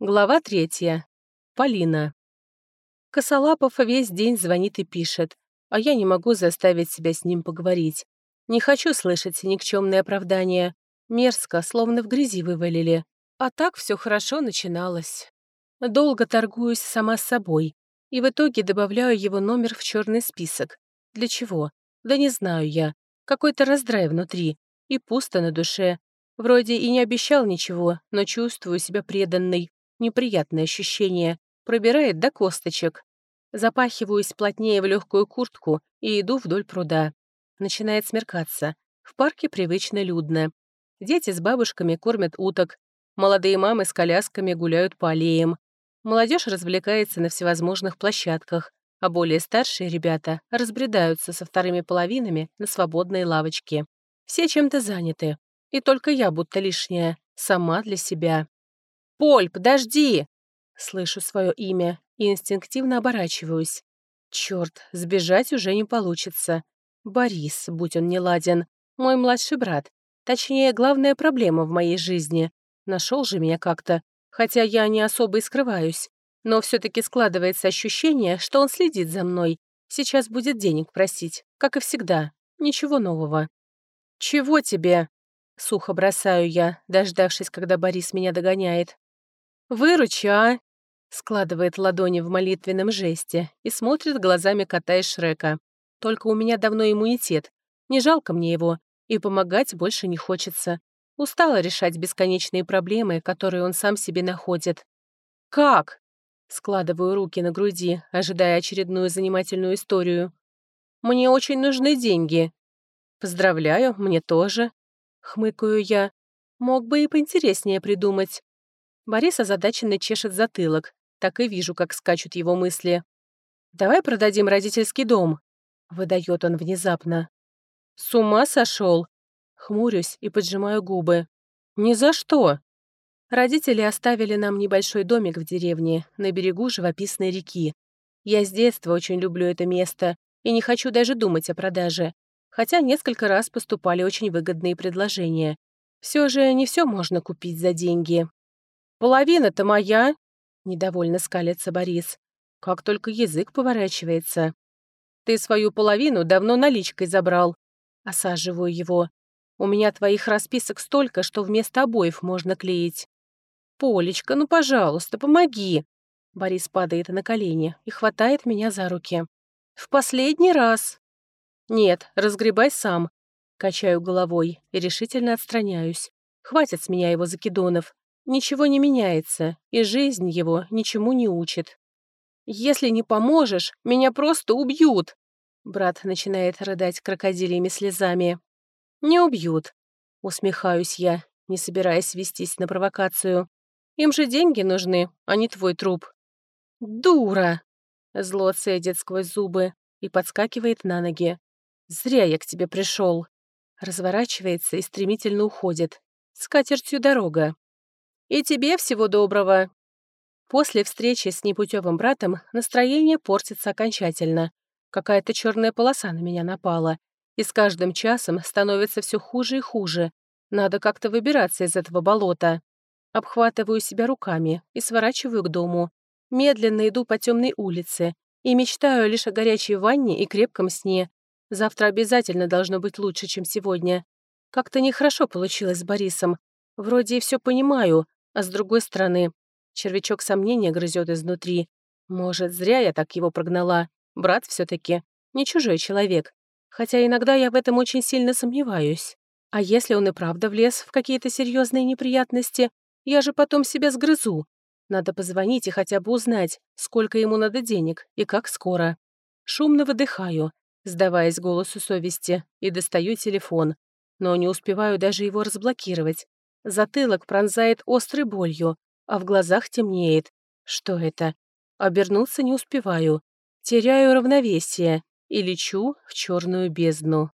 Глава третья. Полина. Косолапов весь день звонит и пишет, а я не могу заставить себя с ним поговорить. Не хочу слышать никчемные оправдания. Мерзко, словно в грязи вывалили. А так все хорошо начиналось. Долго торгуюсь сама с собой. И в итоге добавляю его номер в черный список. Для чего? Да не знаю я. Какой-то раздрай внутри. И пусто на душе. Вроде и не обещал ничего, но чувствую себя преданной неприятное ощущение, пробирает до косточек. Запахиваюсь плотнее в легкую куртку и иду вдоль пруда. Начинает смеркаться. В парке привычно людно. Дети с бабушками кормят уток. Молодые мамы с колясками гуляют по аллеям. Молодежь развлекается на всевозможных площадках, а более старшие ребята разбредаются со вторыми половинами на свободные лавочки. Все чем-то заняты. И только я будто лишняя, сама для себя. «Поль, подожди!» Слышу свое имя и инстинктивно оборачиваюсь. Черт, сбежать уже не получится. Борис, будь он не ладен, мой младший брат. Точнее, главная проблема в моей жизни. Нашел же меня как-то, хотя я не особо и скрываюсь. Но все таки складывается ощущение, что он следит за мной. Сейчас будет денег просить, как и всегда. Ничего нового. «Чего тебе?» Сухо бросаю я, дождавшись, когда Борис меня догоняет. «Выручи, а!» Складывает ладони в молитвенном жесте и смотрит глазами кота и Шрека. Только у меня давно иммунитет. Не жалко мне его, и помогать больше не хочется. Устала решать бесконечные проблемы, которые он сам себе находит. «Как?» Складываю руки на груди, ожидая очередную занимательную историю. «Мне очень нужны деньги». «Поздравляю, мне тоже», — хмыкаю я. «Мог бы и поинтереснее придумать». Борис озадаченно чешет затылок. Так и вижу, как скачут его мысли. «Давай продадим родительский дом», — выдает он внезапно. «С ума сошел?» Хмурюсь и поджимаю губы. «Ни за что!» Родители оставили нам небольшой домик в деревне, на берегу живописной реки. Я с детства очень люблю это место и не хочу даже думать о продаже, хотя несколько раз поступали очень выгодные предложения. Все же не все можно купить за деньги. «Половина-то моя!» — недовольно скалится Борис. Как только язык поворачивается. «Ты свою половину давно наличкой забрал». Осаживаю его. «У меня твоих расписок столько, что вместо обоев можно клеить». «Полечка, ну, пожалуйста, помоги!» Борис падает на колени и хватает меня за руки. «В последний раз!» «Нет, разгребай сам!» Качаю головой и решительно отстраняюсь. Хватит с меня его закидонов. Ничего не меняется, и жизнь его ничему не учит. «Если не поможешь, меня просто убьют!» Брат начинает рыдать крокодильями слезами. «Не убьют», — усмехаюсь я, не собираясь вестись на провокацию. «Им же деньги нужны, а не твой труп». «Дура!» — зло цедит сквозь зубы и подскакивает на ноги. «Зря я к тебе пришел. Разворачивается и стремительно уходит. С катертью дорога. И тебе всего доброго. После встречи с непутевым братом настроение портится окончательно. Какая-то черная полоса на меня напала. И с каждым часом становится все хуже и хуже. Надо как-то выбираться из этого болота. Обхватываю себя руками и сворачиваю к дому. Медленно иду по темной улице и мечтаю лишь о горячей ванне и крепком сне. Завтра обязательно должно быть лучше, чем сегодня. Как-то нехорошо получилось с Борисом. Вроде и все понимаю, а с другой стороны, червячок сомнения грызет изнутри. Может, зря я так его прогнала. Брат все таки не чужой человек. Хотя иногда я в этом очень сильно сомневаюсь. А если он и правда влез в какие-то серьезные неприятности, я же потом себя сгрызу. Надо позвонить и хотя бы узнать, сколько ему надо денег и как скоро. Шумно выдыхаю, сдаваясь голосу совести, и достаю телефон. Но не успеваю даже его разблокировать. Затылок пронзает острой болью, а в глазах темнеет. Что это? Обернуться не успеваю. Теряю равновесие и лечу в черную бездну.